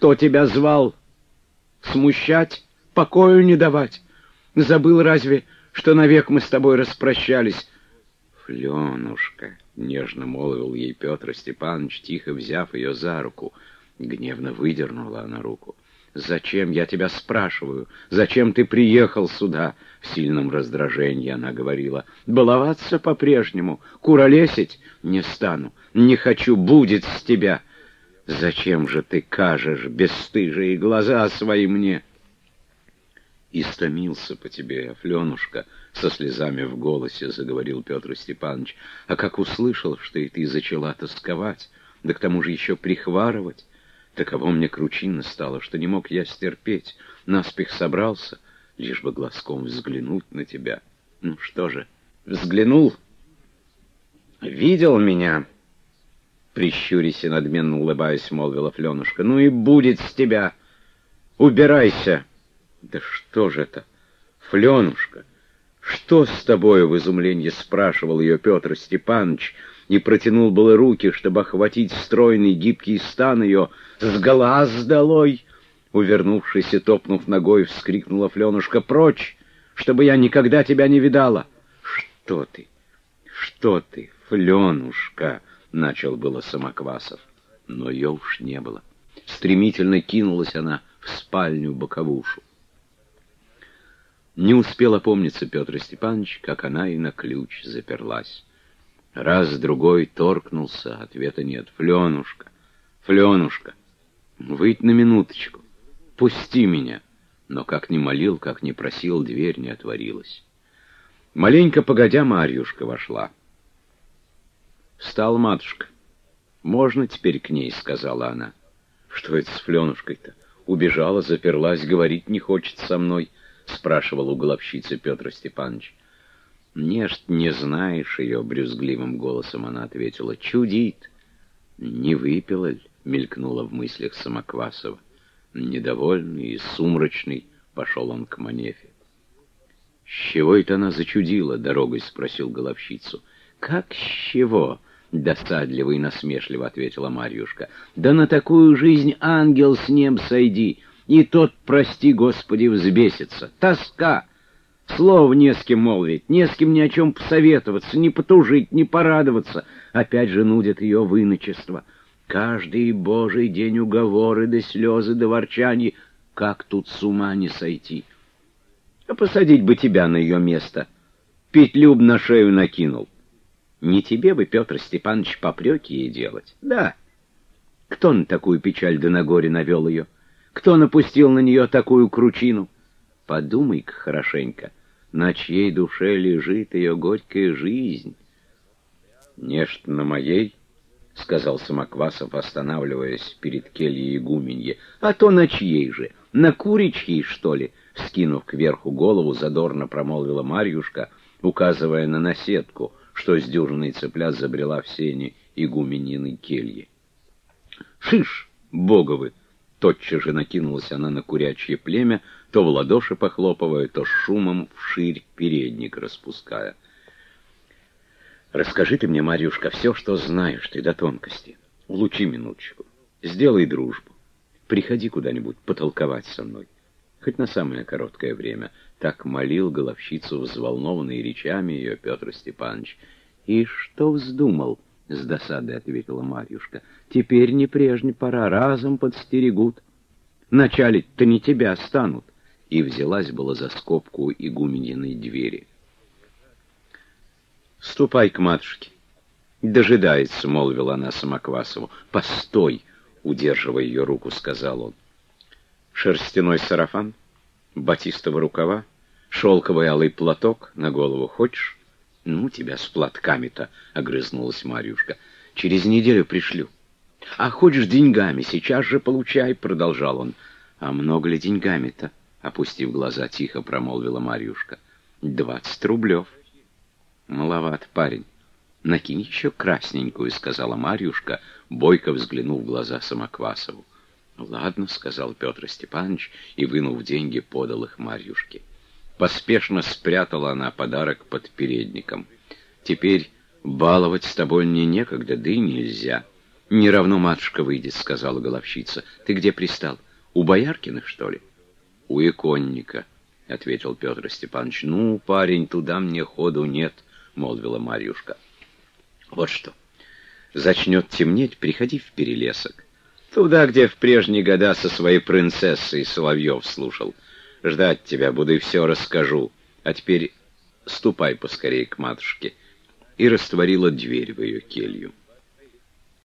Кто тебя звал? Смущать? Покою не давать? Забыл разве, что навек мы с тобой распрощались? Фленушка, — нежно молвил ей Петр Степанович, тихо взяв ее за руку. Гневно выдернула она руку. «Зачем, я тебя спрашиваю, зачем ты приехал сюда?» В сильном раздражении она говорила. «Баловаться по-прежнему, куролесить не стану, не хочу, будет с тебя. Зачем же ты кажешь, бесстыжие глаза свои мне?» «Истомился по тебе, Фленушка», — со слезами в голосе заговорил Петр Степанович. «А как услышал, что и ты зачала тосковать, да к тому же еще прихварывать, Таково мне кручинно стало, что не мог я стерпеть. Наспех собрался, лишь бы глазком взглянуть на тебя. Ну что же, взглянул? Видел меня? Прищурясь и надменно улыбаясь, молвила Фленушка. Ну и будет с тебя. Убирайся. Да что же это, Фленушка? Что с тобой в изумлении спрашивал ее Петр Степанович, и протянул было руки, чтобы охватить стройный гибкий стан ее. «С глаз долой!» Увернувшись и топнув ногой, вскрикнула Фленушка. «Прочь, чтобы я никогда тебя не видала!» «Что ты? Что ты, Фленушка?» — начал было Самоквасов. Но ее уж не было. Стремительно кинулась она в спальню боковушу. Не успел опомниться Петр Степанович, как она и на ключ заперлась. Раз-другой торкнулся, ответа нет. Фленушка, Фленушка, выйдь на минуточку, пусти меня. Но как ни молил, как ни просил, дверь не отворилась. Маленько погодя, Марьюшка вошла. Встал матушка. «Можно теперь к ней?» — сказала она. «Что это с Фленушкой-то? Убежала, заперлась, говорить не хочет со мной?» — спрашивал у головщицы Петр Степанович. «Нежт не знаешь ее», — брюзгливым голосом она ответила. «Чудит». «Не выпила ль?» — мелькнула в мыслях Самоквасова. Недовольный и сумрачный пошел он к Манефе. «С чего это она зачудила?» — дорогой спросил головщицу. «Как с чего?» — досадливо и насмешливо ответила Марьюшка. «Да на такую жизнь ангел с неб сойди, и тот, прости Господи, взбесится. Тоска!» Слов не с кем молвить, не с кем ни о чем посоветоваться, не потужить, не порадоваться. Опять же нудят ее выночество. Каждый божий день уговоры да слезы да ворчанье. Как тут с ума не сойти? А посадить бы тебя на ее место. Петлю б на шею накинул. Не тебе бы, Петр Степанович, попреки ей делать. Да. Кто на такую печаль да на горе навел ее? Кто напустил на нее такую кручину? Подумай-ка хорошенько — на чьей душе лежит ее горькая жизнь. «Нечто на моей?» — сказал Самоквасов, останавливаясь перед кельей игуменье. «А то на чьей же? На куричьей, что ли?» — скинув кверху голову, задорно промолвила Марьюшка, указывая на наседку, что с дюжиной цыплят забрела в сене игуменины кельи. «Шиш, боговы!» Тотчас же накинулась она на курячье племя, то в ладоши похлопывая, то шумом вширь передник распуская. «Расскажи ты мне, Марьюшка, все, что знаешь ты до тонкости. Улучи минуточку. Сделай дружбу. Приходи куда-нибудь потолковать со мной. Хоть на самое короткое время». Так молил головщицу взволнованной речами ее Петр Степанович. «И что вздумал?» — с досадой ответила Марьюшка. «Теперь не прежняя пора, разом подстерегут. Началить-то не тебя станут и взялась была за скобку игуменьиной двери. «Ступай к матушке». «Дожидается», — молвила она Самоквасову. «Постой», — удерживая ее руку, сказал он. «Шерстяной сарафан, батистовые рукава, шелковый алый платок на голову хочешь?» «Ну, тебя с платками-то», — огрызнулась Марьюшка. «Через неделю пришлю». «А хочешь деньгами, сейчас же получай», — продолжал он. «А много ли деньгами-то?» Опустив глаза, тихо промолвила Марьюшка. «Двадцать рублев». «Маловат, парень. Накинь еще красненькую», — сказала Марьюшка, бойко взглянув в глаза Самоквасову. «Ладно», — сказал Петр Степанович и, вынув деньги, подал их Марьюшке. Поспешно спрятала она подарок под передником. «Теперь баловать с тобой мне некогда, да и нельзя. «Не равно матушка выйдет», — сказала головщица. «Ты где пристал? У Бояркиных, что ли?» «У иконника», — ответил Петр Степанович. «Ну, парень, туда мне ходу нет», — молвила Марьюшка. «Вот что. Зачнет темнеть, приходи в перелесок. Туда, где в прежние года со своей принцессой Соловьев слушал. Ждать тебя буду и все расскажу. А теперь ступай поскорее к матушке». И растворила дверь в ее келью.